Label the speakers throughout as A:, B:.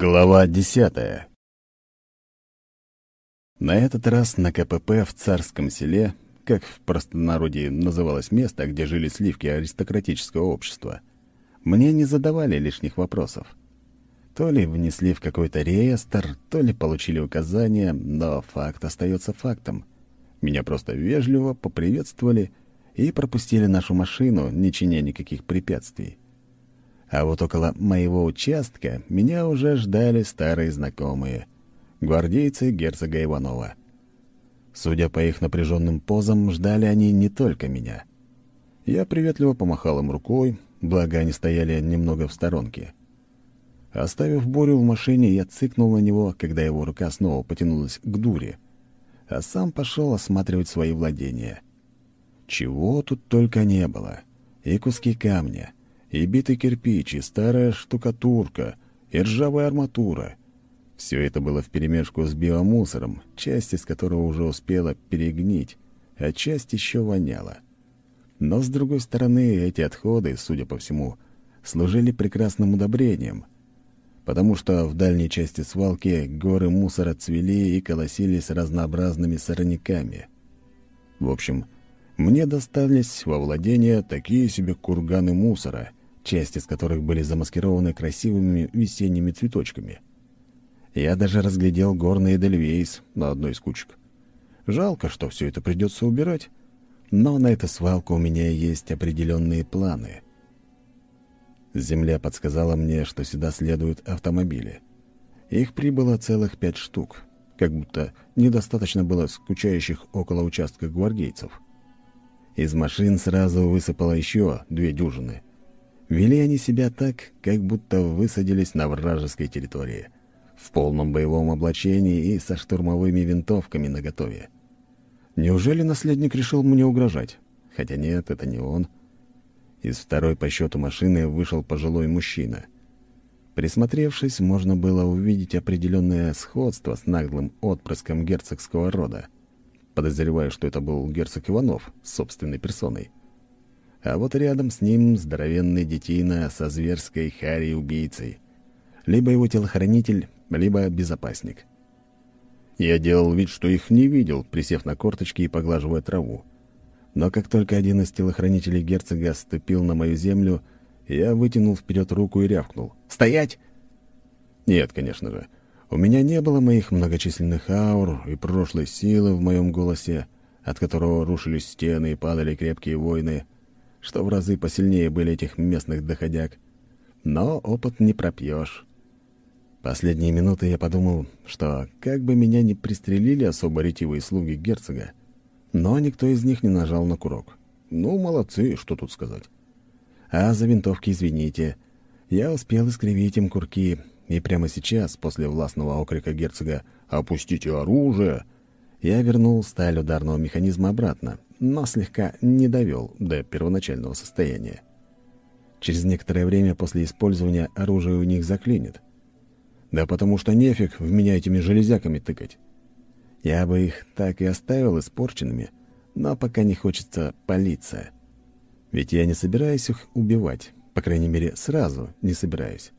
A: Глава десятая На этот раз на КПП в Царском селе, как в простонародье называлось место, где жили сливки аристократического общества, мне не задавали лишних вопросов. То ли внесли в какой-то реестр, то ли получили указания, но факт остается фактом. Меня просто вежливо поприветствовали и пропустили нашу машину, не чиня никаких препятствий. А вот около моего участка меня уже ждали старые знакомые — гвардейцы герцога Иванова. Судя по их напряженным позам, ждали они не только меня. Я приветливо помахал им рукой, благо они стояли немного в сторонке. Оставив Борю в машине, я цыкнул на него, когда его рука снова потянулась к дуре, а сам пошел осматривать свои владения. Чего тут только не было. И куски камня — и битый кирпич, и старая штукатурка, и ржавая арматура. Все это было вперемешку с биомусором, часть из которого уже успела перегнить, а часть еще воняла. Но, с другой стороны, эти отходы, судя по всему, служили прекрасным удобрением, потому что в дальней части свалки горы мусора цвели и колосились разнообразными сорняками. В общем, мне достались во владение такие себе курганы мусора — часть из которых были замаскированы красивыми весенними цветочками. Я даже разглядел горный эдельвейс на одной из кучек. Жалко, что все это придется убирать, но на эту свалку у меня есть определенные планы. Земля подсказала мне, что сюда следуют автомобили. Их прибыло целых пять штук, как будто недостаточно было скучающих около участка гвардейцев. Из машин сразу высыпало еще две дюжины — Вели они себя так, как будто высадились на вражеской территории, в полном боевом облачении и со штурмовыми винтовками наготове. Неужели наследник решил мне угрожать? Хотя нет, это не он. Из второй по счету машины вышел пожилой мужчина. Присмотревшись, можно было увидеть определенное сходство с наглым отпрыском герцогского рода. Подозреваю, что это был герцог Иванов собственной персоной а вот рядом с ним здоровенный детина со зверской харей-убийцей. Либо его телохранитель, либо безопасник. Я делал вид, что их не видел, присев на корточки и поглаживая траву. Но как только один из телохранителей герцога ступил на мою землю, я вытянул вперед руку и рявкнул. «Стоять!» Нет, конечно же. У меня не было моих многочисленных аур и прошлой силы в моем голосе, от которого рушились стены и падали крепкие войны — что в разы посильнее были этих местных доходяг. Но опыт не пропьешь. Последние минуты я подумал, что как бы меня не пристрелили особо ретивые слуги герцога, но никто из них не нажал на курок. Ну, молодцы, что тут сказать. А за винтовки извините. Я успел искривить им курки, и прямо сейчас, после властного окрика герцога «Опустите оружие!», я вернул сталь ударного механизма обратно, но слегка не довел до первоначального состояния. Через некоторое время после использования оружие у них заклинит. Да потому что нефиг в меня этими железяками тыкать. Я бы их так и оставил испорченными, но пока не хочется палиться. Ведь я не собираюсь их убивать, по крайней мере, сразу не собираюсь.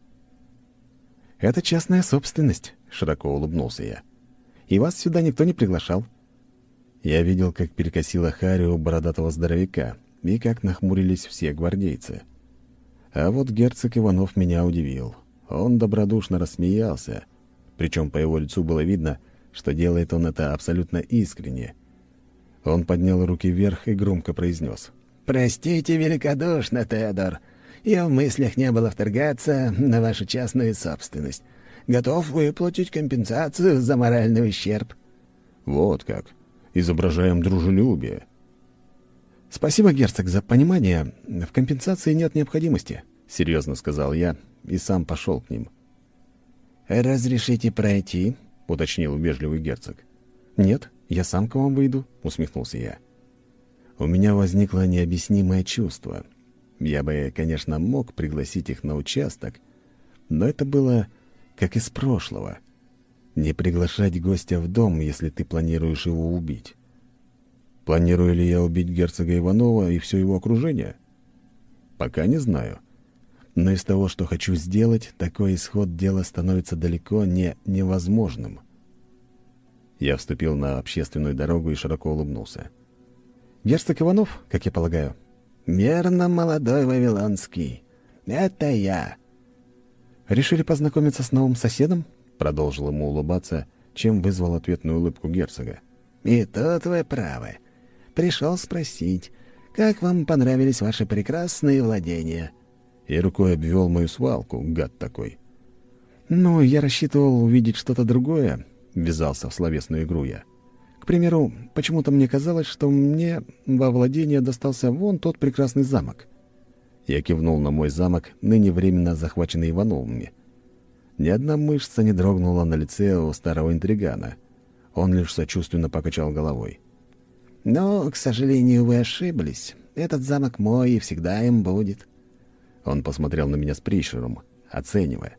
A: «Это частная собственность», — широко улыбнулся я. «И вас сюда никто не приглашал». Я видел, как перекосила Харри у бородатого здоровяка и как нахмурились все гвардейцы. А вот герцог Иванов меня удивил. Он добродушно рассмеялся, причем по его лицу было видно, что делает он это абсолютно искренне. Он поднял руки вверх и громко произнес. «Простите великодушно, Теодор. И в мыслях не было вторгаться на вашу частную собственность. Готов выплатить компенсацию за моральный ущерб». «Вот как изображаем дружелюбие. «Спасибо, герцог, за понимание. В компенсации нет необходимости», — серьезно сказал я и сам пошел к ним. «Разрешите пройти?» — уточнил вежливый герцог. «Нет, я сам к вам выйду», — усмехнулся я. У меня возникло необъяснимое чувство. Я бы, конечно, мог пригласить их на участок, но это было как из прошлого — не приглашать гостя в дом, если ты планируешь его убить. Планирую ли я убить герцога Иванова и все его окружение? Пока не знаю. Но из того, что хочу сделать, такой исход дела становится далеко не невозможным. Я вступил на общественную дорогу и широко улыбнулся. «Герцог Иванов, как я полагаю?»
B: «Мерно, молодой Вавилонский. Это я».
A: «Решили познакомиться с новым соседом?» Продолжил ему улыбаться, чем вызвал ответную улыбку герцога.
B: «И тут вы правы. Пришел спросить, как вам понравились ваши прекрасные владения?»
A: И рукой обвел мою свалку, гад такой.
B: «Ну, я рассчитывал увидеть что-то другое», — ввязался в словесную игру я. «К примеру, почему-то мне казалось, что мне во владение достался вон тот прекрасный замок».
A: Я кивнул на мой замок, ныне временно захваченный Ивановыми. Ни одна мышца не дрогнула на лице у старого интригана. Он лишь сочувственно покачал головой.
B: «Но, к сожалению, вы ошиблись. Этот замок мой и всегда им будет».
A: Он посмотрел на меня с прищуром, оценивая.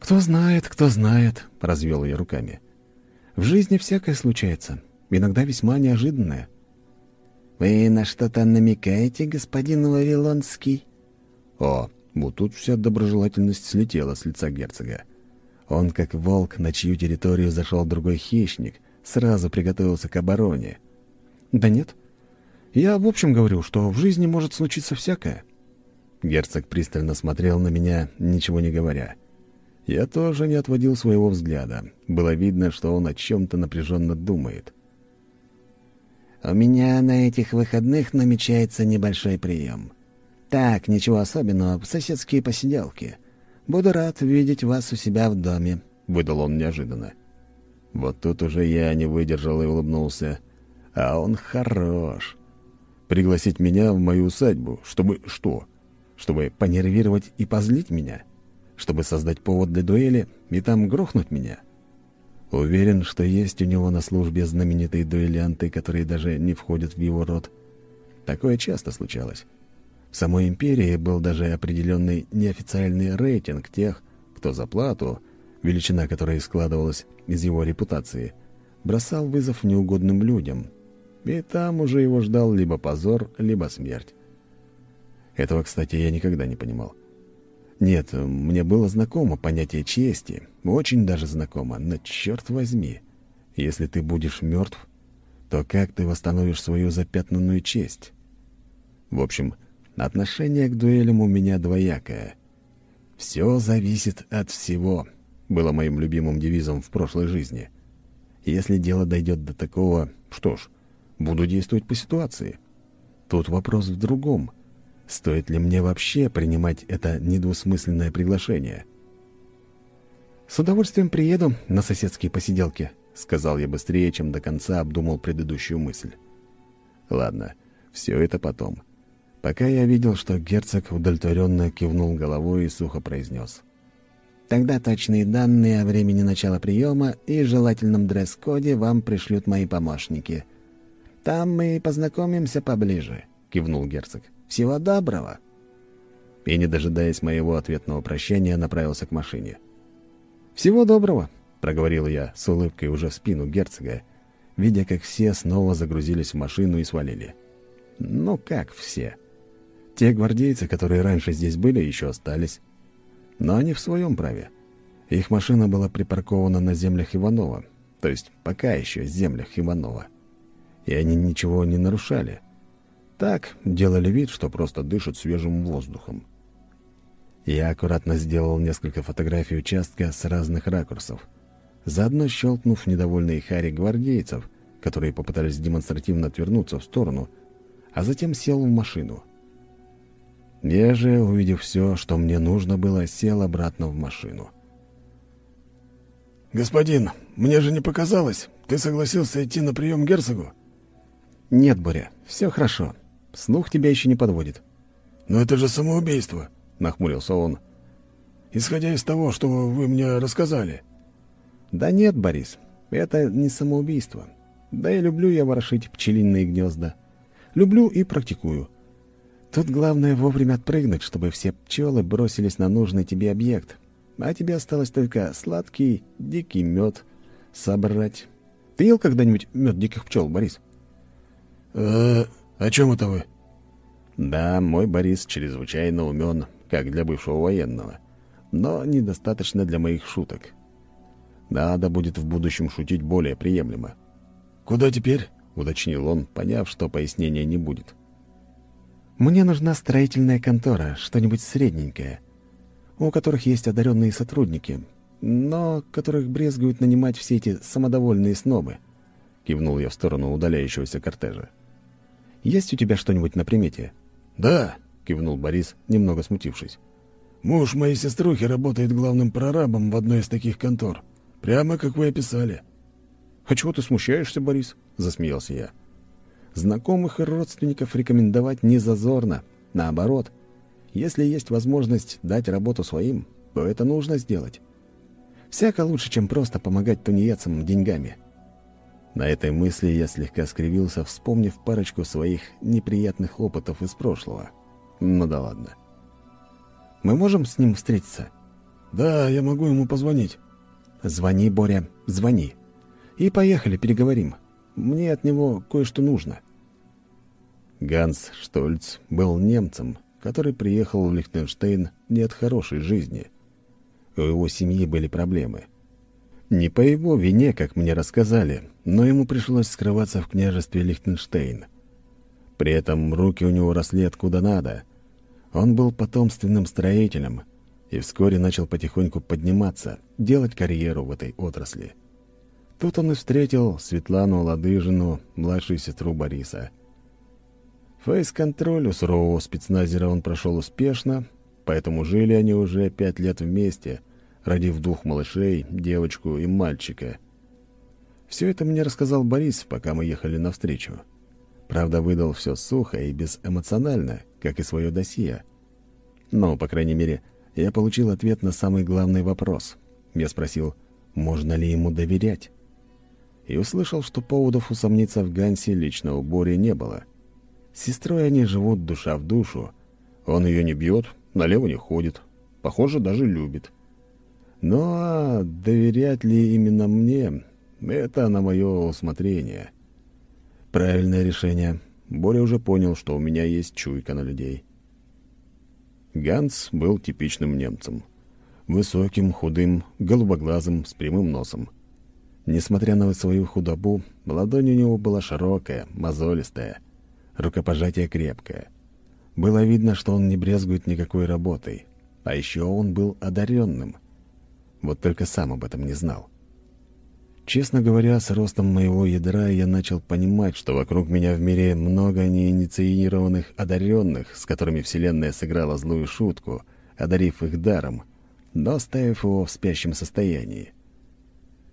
B: «Кто знает, кто знает», — развел я руками. «В жизни всякое случается, иногда весьма неожиданное». «Вы на что-то намекаете, господин Вавилонский?»
A: «О, вот тут вся доброжелательность слетела с лица герцога. Он, как волк, на чью территорию зашел другой хищник, сразу приготовился к обороне.
B: «Да нет. Я в общем говорю, что в жизни может случиться всякое».
A: Герцог пристально смотрел на меня, ничего не говоря. Я тоже не отводил своего взгляда. Было видно, что он о чем-то напряженно думает.
B: «У меня на этих выходных намечается небольшой прием. Так, ничего особенного, соседские посиделки. Буду рад видеть вас у себя в доме», — выдал он неожиданно.
A: Вот тут уже я не выдержал и улыбнулся. А он хорош. Пригласить меня в мою усадьбу, чтобы что? Чтобы понервировать и позлить меня? Чтобы создать повод для дуэли и там грохнуть меня? Уверен, что есть у него на службе знаменитые дуэлянты, которые даже не входят в его род. Такое часто случалось. В самой империи был даже определенный неофициальный рейтинг тех, кто за плату, величина которой складывалась из его репутации, бросал вызов неугодным людям, и там уже его ждал либо позор, либо смерть. Этого, кстати, я никогда не понимал. Нет, мне было знакомо понятие чести, очень даже знакомо, но черт возьми, если ты будешь мертв, то как ты восстановишь свою запятнанную честь? В общем, отношение к дуэлям у меня двоякое. «Все зависит от всего», — было моим любимым девизом в прошлой жизни. Если дело дойдет до такого, что ж, Буду действовать по ситуации. Тут вопрос в другом. Стоит ли мне вообще принимать это недвусмысленное приглашение?
B: «С удовольствием приеду на соседские посиделки», — сказал я быстрее, чем до конца обдумал предыдущую мысль.
A: «Ладно, все это потом». Пока я видел, что герцог удовлетворенно кивнул головой и сухо произнес.
B: «Тогда точные данные о времени начала приема и желательном дресс-коде вам пришлют мои помощники». Там мы познакомимся поближе», — кивнул герцог. «Всего доброго».
A: И, не дожидаясь моего ответного прощения, направился к машине.
B: «Всего доброго», —
A: проговорил я с улыбкой уже в спину герцога, видя, как все снова загрузились в машину и свалили. Ну, как все. Те гвардейцы, которые раньше здесь были, еще остались. Но они в своем праве. Их машина была припаркована на землях Иванова, то есть пока еще землях Иванова и они ничего не нарушали. Так, делали вид, что просто дышат свежим воздухом. Я аккуратно сделал несколько фотографий участка с разных ракурсов, заодно щелкнув недовольные хари гвардейцев, которые попытались демонстративно отвернуться в сторону, а затем сел в машину. Я же, увидев все, что мне нужно было, сел обратно в машину.
C: «Господин, мне же не показалось. Ты согласился идти на прием герцогу?»
B: «Нет, Боря, все хорошо. Слух тебя еще не подводит».
C: «Но это же самоубийство», — нахмурился он. «Исходя из того, что вы мне рассказали».
B: «Да нет, Борис, это не самоубийство. Да и люблю я ворошить пчелиные гнезда. Люблю и практикую. Тут главное вовремя отпрыгнуть, чтобы все пчелы бросились на нужный тебе объект. А тебе осталось только сладкий, дикий мед собрать. Ты ел когда-нибудь мед диких пчел, Борис?»
C: «Э, о чем это вы?»
A: Да, мой Борис чрезвычайно умен как для бывшего военного, но недостаточно для моих шуток. Надо будет в будущем шутить более приемлемо.
C: «Куда теперь?»
A: — уточнил он, поняв, что пояснения не будет.
B: «Мне нужна строительная контора, что-нибудь средненькое, у которых есть одаренные сотрудники, но которых брезгуют нанимать все эти самодовольные снобы», — кивнул я в сторону удаляющегося кортежа. «Есть у тебя что-нибудь на примете?»
C: «Да», —
A: кивнул Борис, немного смутившись.
C: «Муж моей сеструхи работает главным прорабом в одной из таких контор. Прямо как вы описали».
A: «А чего ты смущаешься, Борис?» — засмеялся я. «Знакомых и родственников рекомендовать не зазорно. Наоборот, если есть возможность дать работу своим, то это нужно сделать. Всяко лучше, чем просто помогать тунеядцам деньгами». На этой мысли я слегка скривился, вспомнив парочку своих неприятных опытов из прошлого. Ну да ладно. «Мы можем с ним встретиться?»
C: «Да, я могу ему позвонить».
B: «Звони, Боря, звони. И поехали, переговорим. Мне от него кое-что нужно».
A: Ганс Штольц был немцем, который приехал в Лихтенштейн не от хорошей жизни. У его семьи были проблемы. Не по его вине, как мне рассказали, но ему пришлось скрываться в княжестве Лихтенштейн. При этом руки у него росли откуда надо. Он был потомственным строителем — и вскоре начал потихоньку подниматься, делать карьеру в этой отрасли. Тут он и встретил Светлану Ладыжину, младшую сестру Бориса. Фейс-контроль у сурового спецназера он прошел успешно, поэтому жили они уже пять лет вместе, родив двух малышей, девочку и мальчика. Все это мне рассказал Борис, пока мы ехали навстречу. Правда, выдал все сухо и безэмоционально, как и свое досье. Но, по крайней мере, я получил ответ на самый главный вопрос. Я спросил, можно ли ему доверять. И услышал, что поводов усомниться в Гансе лично у Бори не было. С сестрой они живут душа в душу. Он ее не бьет, налево не ходит. Похоже, даже любит. Но а доверять ли именно мне, это на мое усмотрение. Правильное решение. Боря уже понял, что у меня есть чуйка на людей. Ганс был типичным немцем. Высоким, худым, голубоглазым, с прямым носом. Несмотря на свою худобу, ладонь у него была широкая, мозолистая, рукопожатие крепкое. Было видно, что он не брезгует никакой работой. А еще он был одаренным. Вот только сам об этом не знал. Честно говоря, с ростом моего ядра я начал понимать, что вокруг меня в мире много неинициированных одаренных, с которыми Вселенная сыграла злую шутку, одарив их даром, но оставив его в спящем состоянии.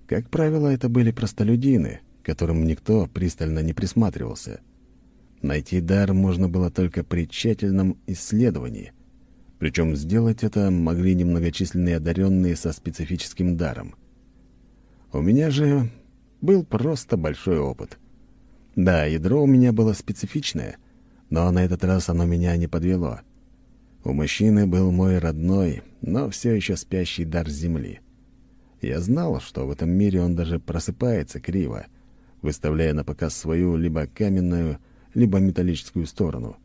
A: Как правило, это были простолюдины, которым никто пристально не присматривался. Найти дар можно было только при тщательном исследовании. Причем сделать это могли немногочисленные одаренные со специфическим даром — у меня же был просто большой опыт. Да, ядро у меня было специфичное, но на этот раз оно меня не подвело. У мужчины был мой родной, но все еще спящий дар земли. Я знал, что в этом мире он даже просыпается криво, выставляя на показ свою либо каменную, либо металлическую сторону.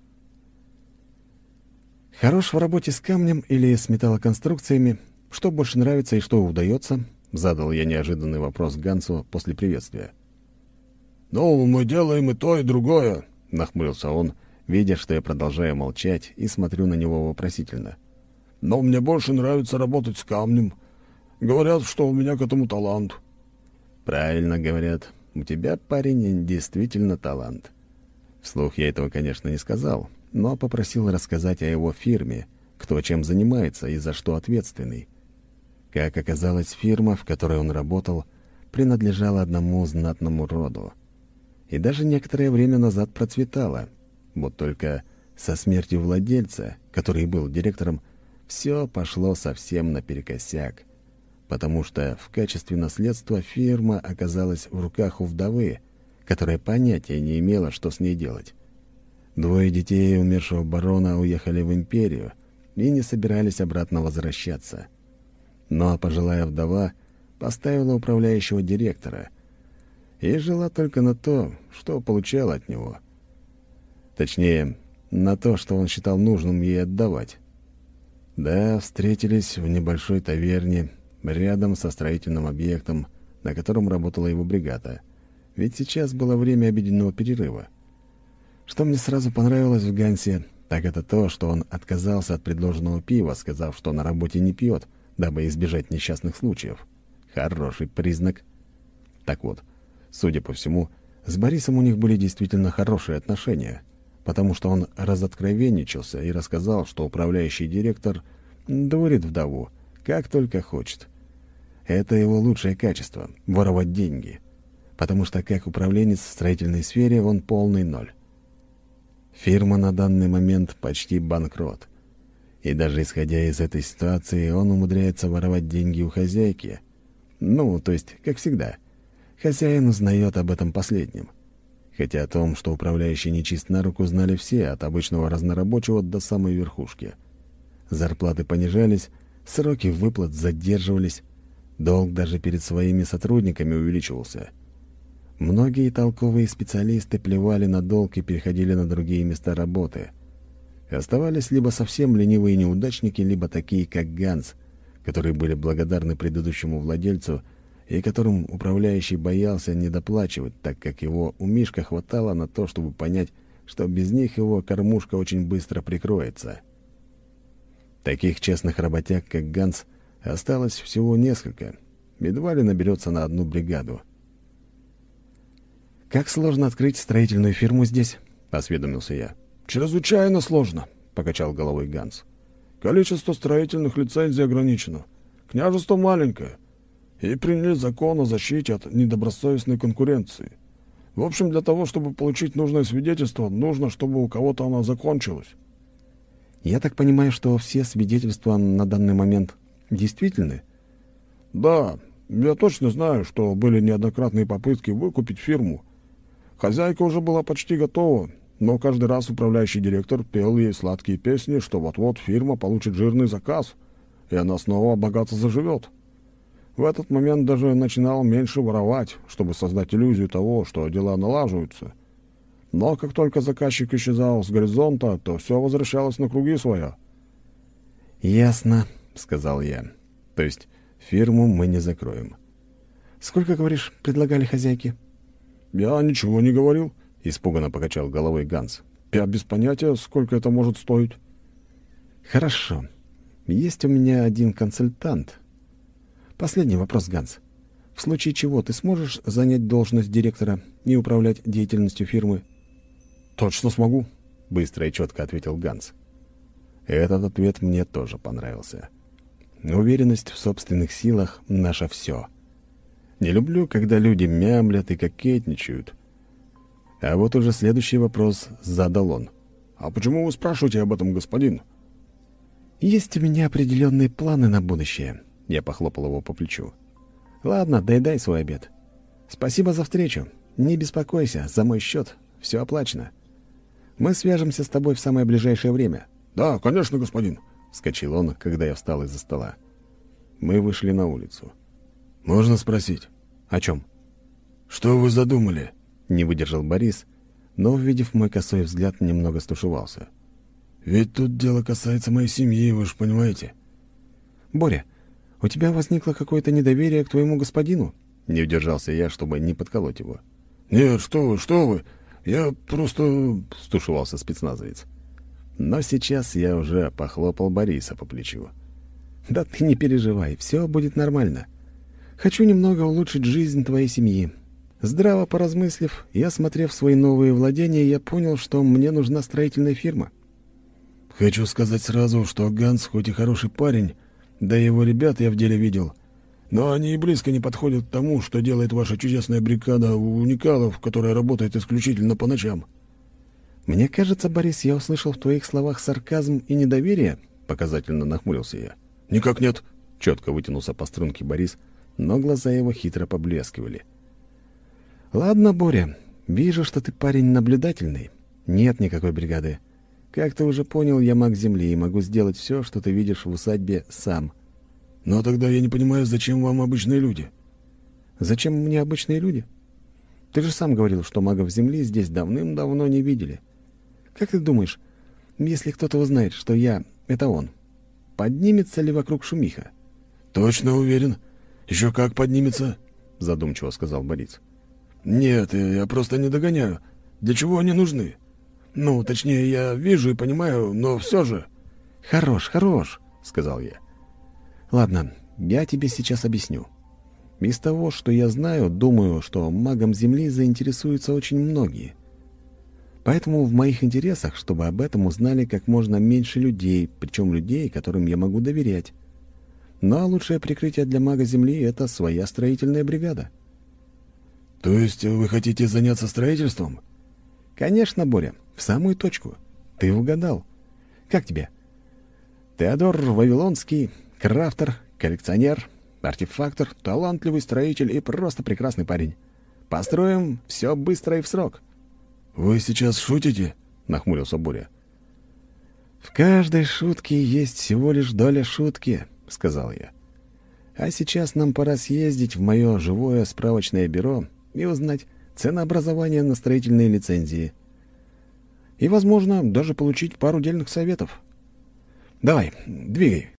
A: Хорош в работе с камнем или с металлоконструкциями, что больше нравится и что удается, — задал я неожиданный вопрос Гансу после приветствия.
C: «Ну, мы делаем и то, и другое», — нахмурился он,
A: видя, что я продолжаю молчать и смотрю на него вопросительно.
C: «Но мне больше нравится работать с камнем. Говорят, что у меня к этому талант».
A: «Правильно говорят. У тебя, парень, действительно талант». Вслух я этого, конечно, не сказал, но попросил рассказать о его фирме, кто чем занимается и за что ответственный. Как оказалось, фирма, в которой он работал, принадлежала одному знатному роду. И даже некоторое время назад процветала. Вот только со смертью владельца, который был директором, все пошло совсем наперекосяк, потому что в качестве наследства фирма оказалась в руках у вдовы, которая понятия не имела, что с ней делать. Двое детей умершего барона уехали в империю и не собирались обратно возвращаться — но пожилая вдова поставила управляющего директора и жила только на то, что получала от него. Точнее, на то, что он считал нужным ей отдавать. Да, встретились в небольшой таверне рядом со строительным объектом, на котором работала его бригада. Ведь сейчас было время обеденного перерыва. Что мне сразу понравилось в Гансе, так это то, что он отказался от предложенного пива, сказав, что на работе не пьет, дабы избежать несчастных случаев. Хороший признак. Так вот, судя по всему, с Борисом у них были действительно хорошие отношения, потому что он разоткровенничался и рассказал, что управляющий директор дурит вдову, как только хочет. Это его лучшее качество — воровать деньги, потому что как управленец в строительной сфере он полный ноль. Фирма на данный момент почти банкрот. И даже исходя из этой ситуации, он умудряется воровать деньги у хозяйки. Ну, то есть, как всегда. Хозяин узнает об этом последнем. Хотя о том, что управляющий нечист на руку, знали все, от обычного разнорабочего до самой верхушки. Зарплаты понижались, сроки выплат задерживались, долг даже перед своими сотрудниками увеличивался — Многие толковые специалисты плевали на долг и переходили на другие места работы. Оставались либо совсем ленивые неудачники, либо такие, как Ганс, которые были благодарны предыдущему владельцу и которым управляющий боялся недоплачивать, так как его у Мишка хватало на то, чтобы понять, что без них его кормушка очень быстро прикроется. Таких честных работяг, как Ганс, осталось всего несколько. Едва ли наберется на одну бригаду —
B: «Как сложно открыть строительную фирму здесь?» — осведомился я.
C: «Чрезвычайно сложно», — покачал головой Ганс. «Количество строительных лицензий ограничено. Княжество маленькое. И приняли закон о защите от недобросовестной конкуренции. В общем, для того, чтобы получить нужное свидетельство, нужно, чтобы у кого-то оно закончилось».
B: «Я так понимаю, что все свидетельства на данный момент действительны?»
C: «Да, я точно знаю, что были неоднократные попытки выкупить фирму, Хозяйка уже была почти готова, но каждый раз управляющий директор пел ей сладкие песни, что вот-вот фирма получит жирный заказ, и она снова богато заживет. В этот момент даже начинал меньше воровать, чтобы создать иллюзию того, что дела налаживаются. Но как только заказчик исчезал с горизонта, то все возвращалось на круги своя.
A: «Ясно», — сказал я. «То есть фирму мы не закроем».
B: «Сколько, говоришь, предлагали хозяйке?»
C: «Я ничего не говорил», — испуганно покачал головой Ганс. «Я без понятия, сколько это может стоить».
B: «Хорошо. Есть у меня один консультант. Последний вопрос, Ганс. В случае чего ты сможешь занять должность директора и управлять деятельностью фирмы?»
C: «Точно смогу», —
A: быстро и четко ответил Ганс. Этот ответ мне тоже понравился. Уверенность в собственных силах — наше все — не люблю, когда люди мямлят и кокетничают. А вот уже следующий вопрос задал он.
C: «А почему вы спрашиваете об этом, господин?»
B: «Есть у меня определенные планы на будущее», — я похлопал его по плечу. «Ладно, доедай свой обед. Спасибо за встречу. Не беспокойся, за мой счет. Все оплачено. Мы свяжемся с тобой в самое ближайшее время».
C: «Да, конечно, господин», —
A: вскочил он, когда я встал из-за стола. Мы вышли на улицу. «Можно спросить?»
B: «О чем?»
C: «Что вы задумали?»
A: Не выдержал Борис, но, увидев мой косой взгляд, немного стушевался.
C: «Ведь тут дело касается моей семьи, вы же понимаете».
B: «Боря, у тебя возникло какое-то недоверие к твоему господину?»
A: Не удержался я, чтобы не подколоть его.
C: «Нет, что вы, что вы! Я просто...»
A: — стушевался спецназовец. Но сейчас я уже похлопал Бориса по плечу.
B: «Да ты не переживай, все будет нормально. Хочу немного улучшить жизнь твоей семьи. Здраво поразмыслив и осмотрев свои новые владения, я понял, что мне нужна строительная фирма.
C: Хочу сказать сразу, что Ганс хоть и хороший парень, да и его ребят я в деле видел, но они и близко не подходят к тому, что делает ваша чудесная бригада уникалов, которая работает исключительно по ночам.
B: Мне кажется, Борис, я услышал в твоих словах сарказм и недоверие, показательно нахмурился я.
C: Никак нет,
A: четко вытянулся по струнке Борис — но глаза его хитро поблескивали.
B: «Ладно, Боря, вижу, что ты парень наблюдательный. Нет никакой бригады. Как ты уже понял, я маг Земли и могу сделать все, что ты видишь в усадьбе, сам».
C: «Но тогда я не понимаю, зачем вам обычные люди?»
B: «Зачем мне обычные люди? Ты же сам говорил, что магов Земли здесь давным-давно не видели. Как ты думаешь, если кто-то узнает, что я — это он, поднимется ли вокруг шумиха.
C: «Точно уверен. Еще как поднимется», —
B: задумчиво сказал Борис.
C: «Нет, я просто не догоняю. Для чего они нужны? Ну, точнее, я вижу и понимаю, но все же...»
B: «Хорош, хорош», — сказал я. «Ладно, я тебе сейчас объясню. Из того, что я знаю, думаю, что магом Земли заинтересуются очень многие. Поэтому в моих интересах, чтобы об этом узнали как можно меньше людей, причем людей, которым я могу доверять. А лучшее прикрытие для мага Земли — это своя строительная бригада».
C: «То есть вы хотите заняться строительством?»
B: «Конечно, Боря, в самую точку. Ты угадал. Как тебе?» «Теодор Вавилонский, крафтер, коллекционер, артефактор, талантливый строитель и просто прекрасный парень. Построим все быстро и в срок».
C: «Вы сейчас шутите?»
B: — нахмурился Боря. «В каждой шутке есть всего лишь доля шутки», — сказал я. «А сейчас нам пора съездить в мое живое справочное бюро и узнать ценообразование на строительные лицензии. И, возможно, даже получить пару дельных советов. Давай, двигай».